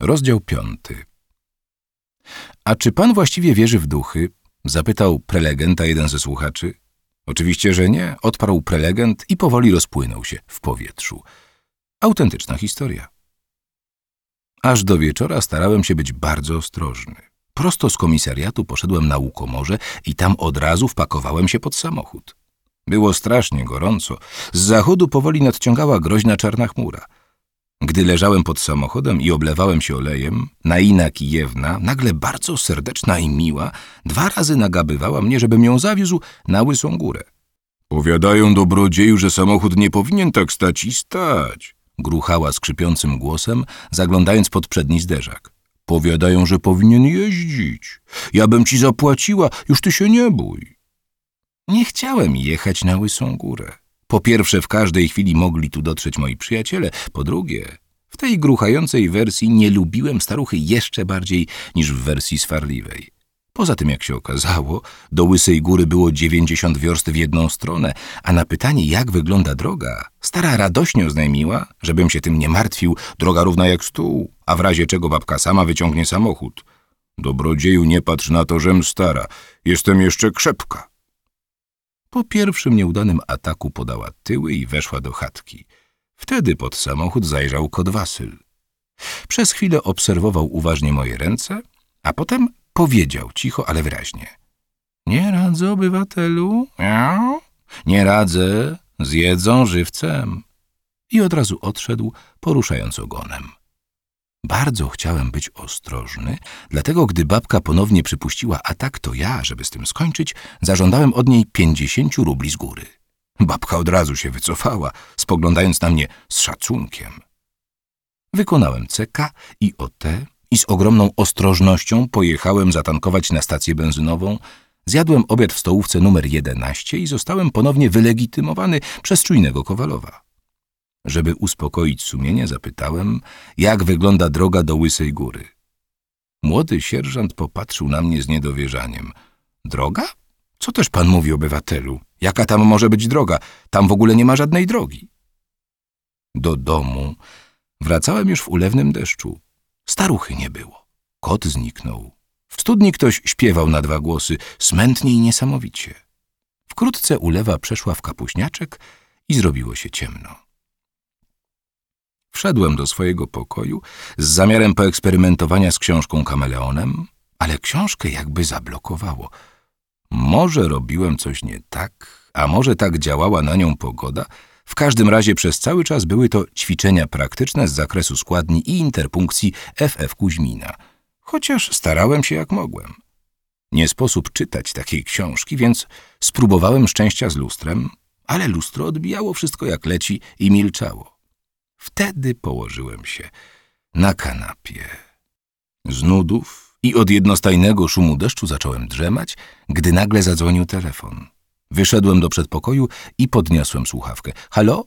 Rozdział piąty. A czy pan właściwie wierzy w duchy? Zapytał prelegenta jeden ze słuchaczy. Oczywiście, że nie, odparł prelegent i powoli rozpłynął się w powietrzu. Autentyczna historia. Aż do wieczora starałem się być bardzo ostrożny. Prosto z komisariatu poszedłem na łukomorze i tam od razu wpakowałem się pod samochód. Było strasznie gorąco. Z zachodu powoli nadciągała groźna czarna chmura. Gdy leżałem pod samochodem i oblewałem się olejem, Naina Kijewna, nagle bardzo serdeczna i miła, dwa razy nagabywała mnie, żebym ją zawiózł na Łysą Górę. Powiadają dobrodzieju, że samochód nie powinien tak stać i stać, gruchała skrzypiącym głosem, zaglądając pod przedni zderzak. Powiadają, że powinien jeździć. Ja bym ci zapłaciła, już ty się nie bój. Nie chciałem jechać na Łysą Górę. Po pierwsze, w każdej chwili mogli tu dotrzeć moi przyjaciele. Po drugie, w tej gruchającej wersji nie lubiłem staruchy jeszcze bardziej niż w wersji swarliwej. Poza tym, jak się okazało, do Łysej Góry było 90 wiorst w jedną stronę, a na pytanie, jak wygląda droga, stara radośnie oznajmiła, żebym się tym nie martwił, droga równa jak stół, a w razie czego babka sama wyciągnie samochód. Dobrodzieju, nie patrz na to, żem stara, jestem jeszcze krzepka. Po pierwszym nieudanym ataku podała tyły i weszła do chatki. Wtedy pod samochód zajrzał kot Wasyl. Przez chwilę obserwował uważnie moje ręce, a potem powiedział cicho, ale wyraźnie. Nie radzę, obywatelu. Nie radzę, zjedzą żywcem. I od razu odszedł, poruszając ogonem. Bardzo chciałem być ostrożny, dlatego gdy babka ponownie przypuściła atak, to ja, żeby z tym skończyć, zażądałem od niej pięćdziesięciu rubli z góry. Babka od razu się wycofała, spoglądając na mnie z szacunkiem. Wykonałem CK i OT i z ogromną ostrożnością pojechałem zatankować na stację benzynową, zjadłem obiad w stołówce numer 11 i zostałem ponownie wylegitymowany przez czujnego Kowalowa. Żeby uspokoić sumienie, zapytałem, jak wygląda droga do Łysej Góry. Młody sierżant popatrzył na mnie z niedowierzaniem. Droga? Co też pan mówi, obywatelu? Jaka tam może być droga? Tam w ogóle nie ma żadnej drogi. Do domu wracałem już w ulewnym deszczu. Staruchy nie było. Kot zniknął. W studni ktoś śpiewał na dwa głosy, smętnie i niesamowicie. Wkrótce ulewa przeszła w kapuśniaczek i zrobiło się ciemno. Wszedłem do swojego pokoju z zamiarem poeksperymentowania z książką kameleonem, ale książkę jakby zablokowało. Może robiłem coś nie tak, a może tak działała na nią pogoda. W każdym razie przez cały czas były to ćwiczenia praktyczne z zakresu składni i interpunkcji FF Kuźmina, chociaż starałem się jak mogłem. Nie sposób czytać takiej książki, więc spróbowałem szczęścia z lustrem, ale lustro odbijało wszystko jak leci i milczało. Wtedy położyłem się na kanapie. Z nudów i od jednostajnego szumu deszczu zacząłem drzemać, gdy nagle zadzwonił telefon. Wyszedłem do przedpokoju i podniosłem słuchawkę. Halo?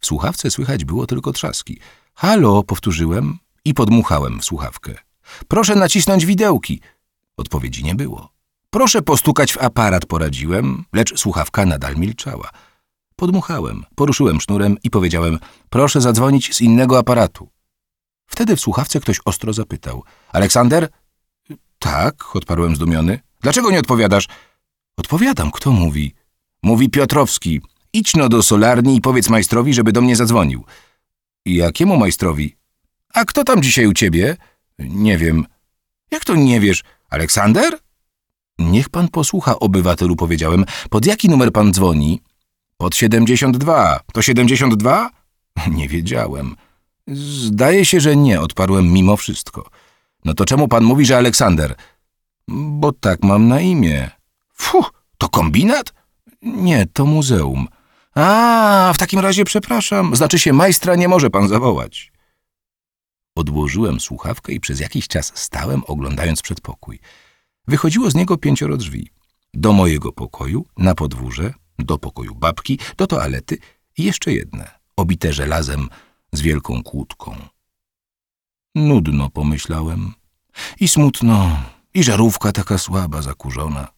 W słuchawce słychać było tylko trzaski. Halo, powtórzyłem i podmuchałem w słuchawkę. Proszę nacisnąć widełki. Odpowiedzi nie było. Proszę postukać w aparat, poradziłem, lecz słuchawka nadal milczała. Podmuchałem, poruszyłem sznurem i powiedziałem, proszę zadzwonić z innego aparatu. Wtedy w słuchawce ktoś ostro zapytał, Aleksander? Tak, odparłem zdumiony. Dlaczego nie odpowiadasz? Odpowiadam, kto mówi? Mówi Piotrowski. Idź no do solarni i powiedz majstrowi, żeby do mnie zadzwonił. Jakiemu majstrowi? A kto tam dzisiaj u ciebie? Nie wiem. Jak to nie wiesz? Aleksander? Niech pan posłucha, obywatelu, powiedziałem. Pod jaki numer pan dzwoni? Pod 72. To 72? Nie wiedziałem. Zdaje się, że nie, odparłem mimo wszystko. No to czemu pan mówi, że Aleksander? Bo tak mam na imię. Fuh, to kombinat? Nie, to muzeum. A, w takim razie przepraszam. Znaczy się, majstra nie może pan zawołać. Odłożyłem słuchawkę i przez jakiś czas stałem, oglądając przedpokój. Wychodziło z niego pięcioro drzwi. Do mojego pokoju, na podwórze, do pokoju babki, do toalety i jeszcze jedne, obite żelazem z wielką kłódką. Nudno, pomyślałem. I smutno, i żarówka taka słaba, zakurzona.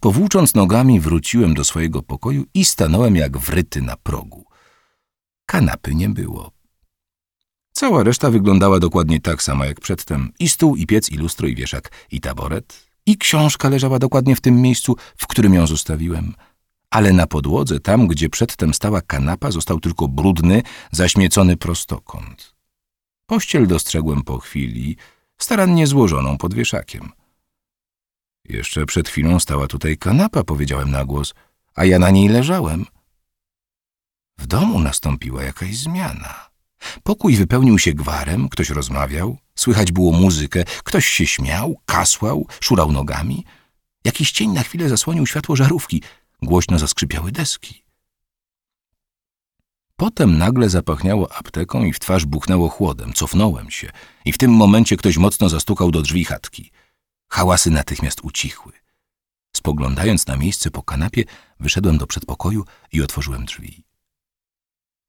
Powłócząc nogami, wróciłem do swojego pokoju i stanąłem jak wryty na progu. Kanapy nie było. Cała reszta wyglądała dokładnie tak samo jak przedtem. I stół, i piec, i lustro, i wieszak, i taboret. I książka leżała dokładnie w tym miejscu, w którym ją zostawiłem. Ale na podłodze, tam gdzie przedtem stała kanapa, został tylko brudny, zaśmiecony prostokąt. Pościel dostrzegłem po chwili, starannie złożoną pod wieszakiem. Jeszcze przed chwilą stała tutaj kanapa, powiedziałem na głos, a ja na niej leżałem. W domu nastąpiła jakaś zmiana. Pokój wypełnił się gwarem, ktoś rozmawiał, słychać było muzykę, ktoś się śmiał, kasłał, szurał nogami. Jakiś cień na chwilę zasłonił światło żarówki, głośno zaskrzypiały deski. Potem nagle zapachniało apteką i w twarz buchnęło chłodem. Cofnąłem się i w tym momencie ktoś mocno zastukał do drzwi chatki. Hałasy natychmiast ucichły. Spoglądając na miejsce po kanapie, wyszedłem do przedpokoju i otworzyłem drzwi.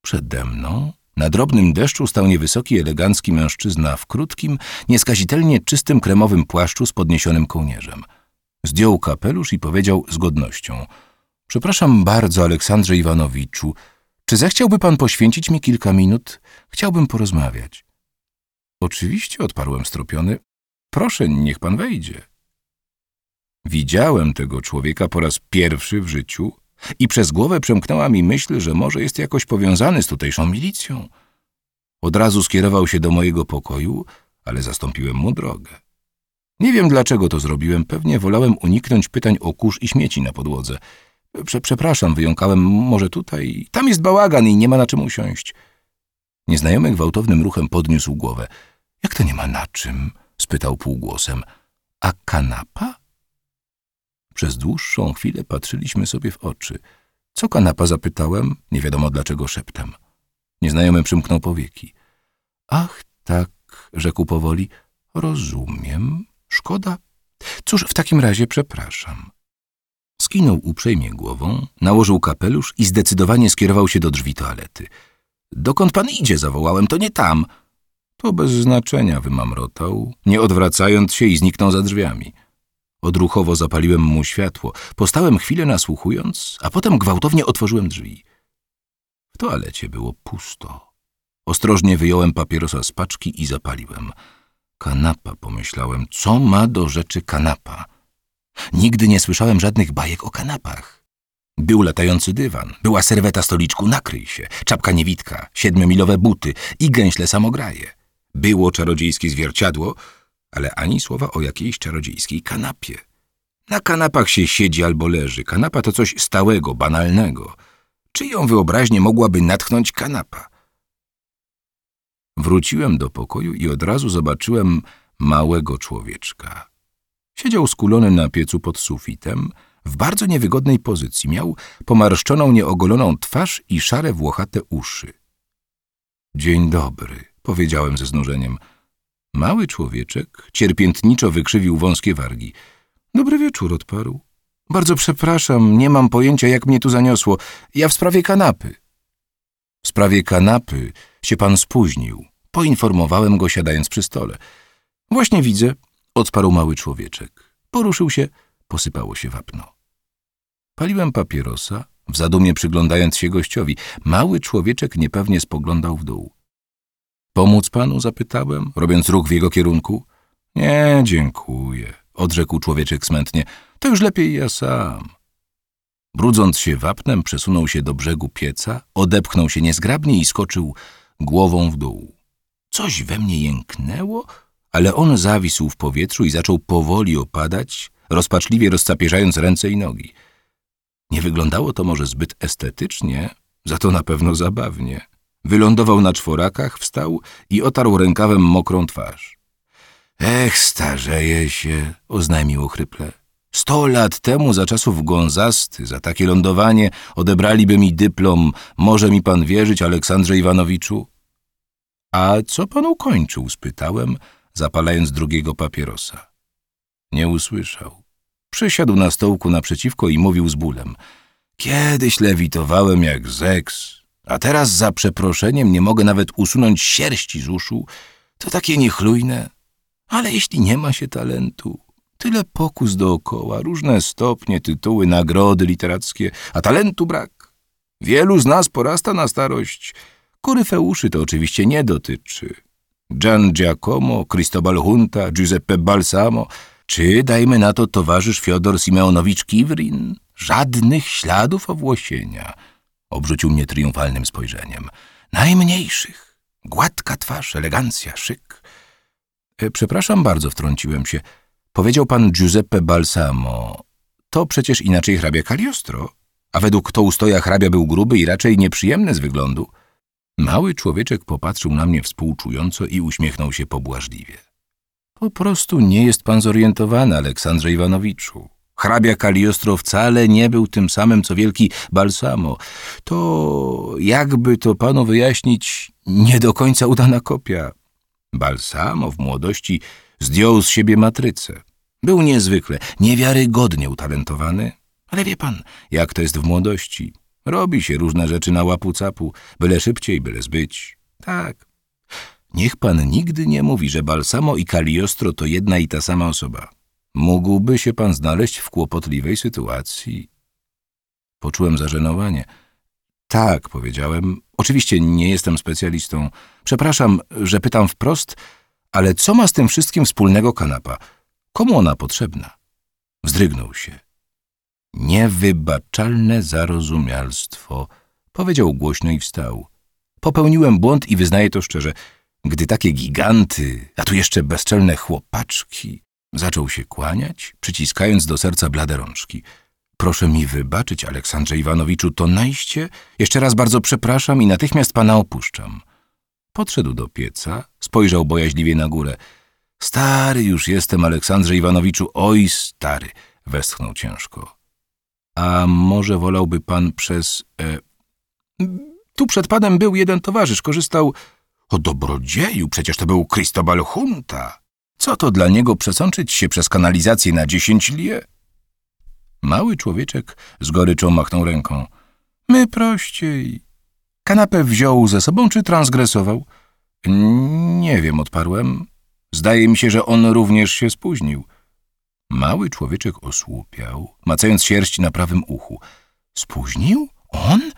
Przede mną, na drobnym deszczu, stał niewysoki, elegancki mężczyzna w krótkim, nieskazitelnie czystym kremowym płaszczu z podniesionym kołnierzem. Zdjął kapelusz i powiedział z godnością – Przepraszam bardzo, Aleksandrze Iwanowiczu, czy zechciałby pan poświęcić mi kilka minut? Chciałbym porozmawiać. Oczywiście, odparłem stropiony. Proszę, niech pan wejdzie. Widziałem tego człowieka po raz pierwszy w życiu i przez głowę przemknęła mi myśl, że może jest jakoś powiązany z tutejszą milicją. Od razu skierował się do mojego pokoju, ale zastąpiłem mu drogę. Nie wiem, dlaczego to zrobiłem. Pewnie wolałem uniknąć pytań o kurz i śmieci na podłodze. Prze przepraszam, wyjąkałem, może tutaj. Tam jest bałagan i nie ma na czym usiąść. Nieznajomy gwałtownym ruchem podniósł głowę. Jak to nie ma na czym? spytał półgłosem. A kanapa? Przez dłuższą chwilę patrzyliśmy sobie w oczy. Co kanapa zapytałem? Nie wiadomo dlaczego szeptem. Nieznajomy przymknął powieki. Ach, tak, rzekł powoli. Rozumiem. Szkoda. Cóż, w takim razie przepraszam. Skinął uprzejmie głową, nałożył kapelusz i zdecydowanie skierował się do drzwi toalety. Dokąd pan idzie? zawołałem. To nie tam. To bez znaczenia, wymamrotał, nie odwracając się i zniknął za drzwiami. Odruchowo zapaliłem mu światło, postałem chwilę nasłuchując, a potem gwałtownie otworzyłem drzwi. W toalecie było pusto. Ostrożnie wyjąłem papierosa z paczki i zapaliłem. Kanapa, pomyślałem, co ma do rzeczy kanapa? Nigdy nie słyszałem żadnych bajek o kanapach. Był latający dywan, była serweta stoliczku nakryj się, czapka niewitka, siedmiomilowe buty i gęśle samograje. Było czarodziejskie zwierciadło, ale ani słowa o jakiejś czarodziejskiej kanapie. Na kanapach się siedzi albo leży. Kanapa to coś stałego, banalnego. Czyją wyobraźnię mogłaby natchnąć kanapa? Wróciłem do pokoju i od razu zobaczyłem małego człowieczka. Siedział skulony na piecu pod sufitem, w bardzo niewygodnej pozycji. Miał pomarszczoną, nieogoloną twarz i szare, włochate uszy. Dzień dobry, powiedziałem ze znużeniem. Mały człowieczek cierpiętniczo wykrzywił wąskie wargi. Dobry wieczór, odparł. Bardzo przepraszam, nie mam pojęcia, jak mnie tu zaniosło. Ja w sprawie kanapy. W sprawie kanapy się pan spóźnił. Poinformowałem go, siadając przy stole. Właśnie widzę, odparł mały człowieczek. Poruszył się, posypało się wapno. Paliłem papierosa, w zadumie przyglądając się gościowi. Mały człowieczek niepewnie spoglądał w dół. Pomóc panu? zapytałem, robiąc ruch w jego kierunku. Nie, dziękuję, odrzekł człowieczek smętnie. To już lepiej ja sam. Brudząc się wapnem, przesunął się do brzegu pieca, odepchnął się niezgrabnie i skoczył głową w dół. Coś we mnie jęknęło, ale on zawisł w powietrzu i zaczął powoli opadać, rozpaczliwie rozcapierzając ręce i nogi. Nie wyglądało to może zbyt estetycznie, za to na pewno zabawnie. Wylądował na czworakach, wstał i otarł rękawem mokrą twarz. Ech, starzeje się, oznajmił ochryple. Sto lat temu, za czasów Gonzasty, za takie lądowanie odebraliby mi dyplom. Może mi pan wierzyć, Aleksandrze Iwanowiczu? A co pan ukończył? spytałem, zapalając drugiego papierosa. Nie usłyszał. Przysiadł na stołku naprzeciwko i mówił z bólem. Kiedyś lewitowałem jak zeks, a teraz za przeproszeniem nie mogę nawet usunąć sierści z uszu. To takie niechlujne. Ale jeśli nie ma się talentu, tyle pokus dookoła, różne stopnie, tytuły, nagrody literackie, a talentu brak. Wielu z nas porasta na starość Koryfeuszy to oczywiście nie dotyczy. Gian Giacomo, Cristobal Junta, Giuseppe Balsamo, czy, dajmy na to, towarzysz Fiodor Simeonowicz Kiwrin? Żadnych śladów owłosienia. Obrzucił mnie triumfalnym spojrzeniem. Najmniejszych. Gładka twarz, elegancja, szyk. E, przepraszam bardzo, wtrąciłem się. Powiedział pan Giuseppe Balsamo. To przecież inaczej hrabia Cagliostro. A według Toustoja hrabia był gruby i raczej nieprzyjemny z wyglądu. Mały człowieczek popatrzył na mnie współczująco i uśmiechnął się pobłażliwie. Po prostu nie jest pan zorientowany, Aleksandrze Iwanowiczu. Hrabia Kaliostro wcale nie był tym samym, co wielki Balsamo. To, jakby to panu wyjaśnić, nie do końca udana kopia. Balsamo w młodości zdjął z siebie matrycę. Był niezwykle, niewiarygodnie utalentowany, ale wie pan, jak to jest w młodości. Robi się różne rzeczy na łapu capu, byle szybciej, byle zbyć. Tak. Niech pan nigdy nie mówi, że Balsamo i Kaliostro to jedna i ta sama osoba. Mógłby się pan znaleźć w kłopotliwej sytuacji. Poczułem zażenowanie. Tak, powiedziałem. Oczywiście nie jestem specjalistą. Przepraszam, że pytam wprost, ale co ma z tym wszystkim wspólnego kanapa? Komu ona potrzebna? Wzdrygnął się. Niewybaczalne zarozumialstwo, powiedział głośno i wstał. Popełniłem błąd i wyznaję to szczerze. Gdy takie giganty, a tu jeszcze bezczelne chłopaczki, zaczął się kłaniać, przyciskając do serca blade rączki. Proszę mi wybaczyć, Aleksandrze Iwanowiczu, to najście. Jeszcze raz bardzo przepraszam i natychmiast pana opuszczam. Podszedł do pieca, spojrzał bojaźliwie na górę. Stary już jestem, Aleksandrze Iwanowiczu, oj stary, westchnął ciężko. A może wolałby pan przez... E... Tu przed panem był jeden towarzysz, korzystał... O dobrodzieju, przecież to był Cristobal Junta. Co to dla niego przesączyć się przez kanalizację na dziesięć lie? Mały człowieczek z goryczą machnął ręką. My prościej. Kanapę wziął ze sobą czy transgresował? Nie wiem, odparłem. Zdaje mi się, że on również się spóźnił. Mały człowieczek osłupiał, macając sierść na prawym uchu. Spóźnił? On?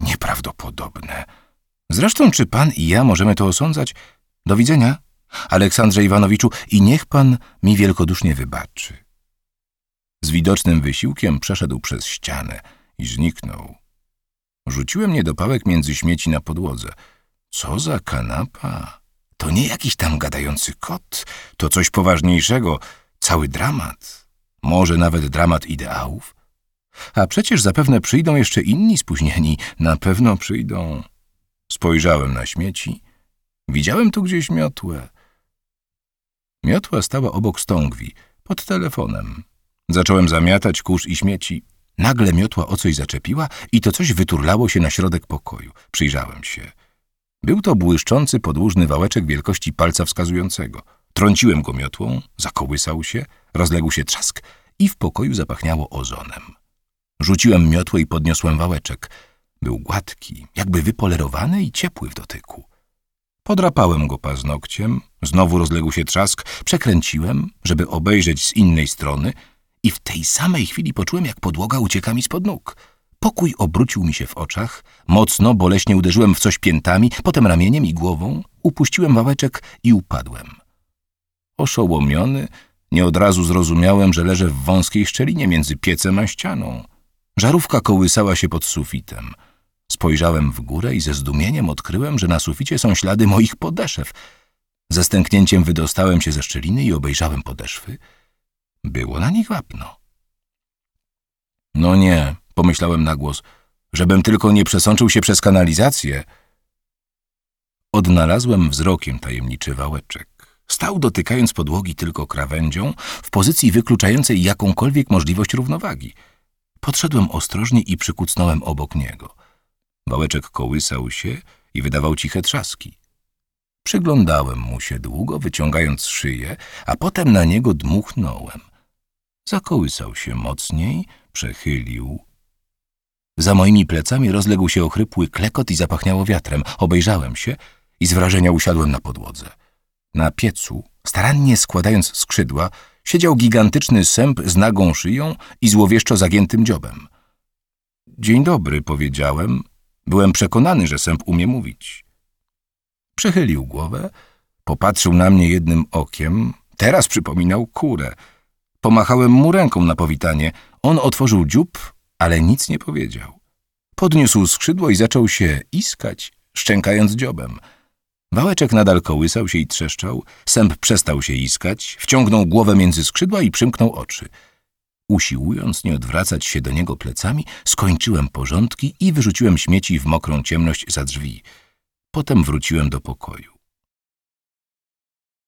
Nieprawdopodobne. Zresztą, czy pan i ja możemy to osądzać? Do widzenia, Aleksandrze Iwanowiczu, i niech pan mi wielkodusznie wybaczy. Z widocznym wysiłkiem przeszedł przez ścianę i zniknął. Rzuciłem niedopałek między śmieci na podłodze. Co za kanapa? To nie jakiś tam gadający kot, to coś poważniejszego, cały dramat. Może nawet dramat ideałów. A przecież zapewne przyjdą jeszcze inni spóźnieni, na pewno przyjdą. Spojrzałem na śmieci. Widziałem tu gdzieś miotłę. Miotła stała obok stągwi, pod telefonem. Zacząłem zamiatać kurz i śmieci. Nagle miotła o coś zaczepiła i to coś wyturlało się na środek pokoju. Przyjrzałem się. Był to błyszczący podłużny wałeczek wielkości palca wskazującego. Trąciłem go miotłą, zakołysał się, rozległ się trzask i w pokoju zapachniało ozonem. Rzuciłem miotłę i podniosłem wałeczek. Był gładki, jakby wypolerowany i ciepły w dotyku. Podrapałem go paznokciem, znowu rozległ się trzask, przekręciłem, żeby obejrzeć z innej strony i w tej samej chwili poczułem, jak podłoga ucieka mi spod nóg. Pokój obrócił mi się w oczach, mocno, boleśnie uderzyłem w coś piętami, potem ramieniem i głową, upuściłem wałeczek i upadłem. Oszołomiony, nie od razu zrozumiałem, że leżę w wąskiej szczelinie między piecem a ścianą. Żarówka kołysała się pod sufitem. Spojrzałem w górę i ze zdumieniem odkryłem, że na suficie są ślady moich podeszew. Ze stęknięciem wydostałem się ze szczeliny i obejrzałem podeszwy. Było na nich wapno. No nie, pomyślałem na głos, żebym tylko nie przesączył się przez kanalizację. Odnalazłem wzrokiem tajemniczy wałeczek. Stał dotykając podłogi tylko krawędzią, w pozycji wykluczającej jakąkolwiek możliwość równowagi. Podszedłem ostrożnie i przykucnąłem obok niego. Wałeczek kołysał się i wydawał ciche trzaski. Przyglądałem mu się długo, wyciągając szyję, a potem na niego dmuchnąłem. Zakołysał się mocniej, przechylił. Za moimi plecami rozległ się ochrypły klekot i zapachniało wiatrem. Obejrzałem się i z wrażenia usiadłem na podłodze. Na piecu, starannie składając skrzydła, siedział gigantyczny sęp z nagą szyją i złowieszczo zagiętym dziobem. Dzień dobry, powiedziałem. Byłem przekonany, że sęp umie mówić. Przechylił głowę, popatrzył na mnie jednym okiem, teraz przypominał kurę. Pomachałem mu ręką na powitanie. On otworzył dziób, ale nic nie powiedział. Podniósł skrzydło i zaczął się iskać, szczękając dziobem. Wałeczek nadal kołysał się i trzeszczał, sęp przestał się iskać, wciągnął głowę między skrzydła i przymknął oczy. Usiłując nie odwracać się do niego plecami, skończyłem porządki i wyrzuciłem śmieci w mokrą ciemność za drzwi. Potem wróciłem do pokoju.